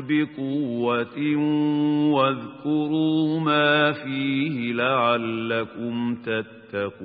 بقوة واذكروا ما فيه لعلكم تتقون.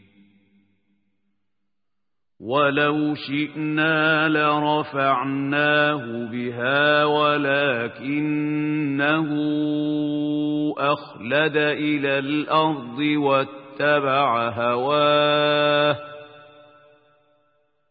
ولو شئنا لرفعناه بها ولكنه أخلد إلى الأرض واتبع هواه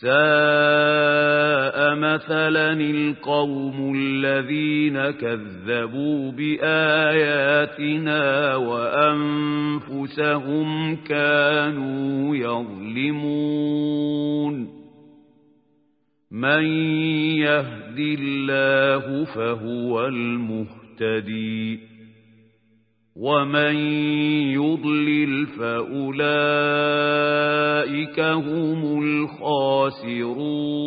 ساء مثلا القوم الذين كذبوا بآياتنا وأنفسهم كانوا يظلمون. من يهد الله فهو المهتدي. ومن يضلل فأولئك هم الخاسرون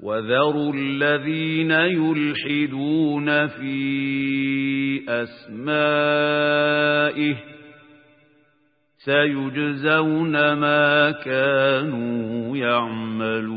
وذروا الذين يلحدون في أسمائه سيجزون ما كانوا يعملون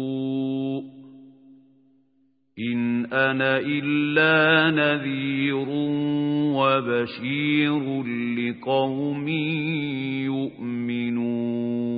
أنا إلا نذير وبشير لقوم يؤمنون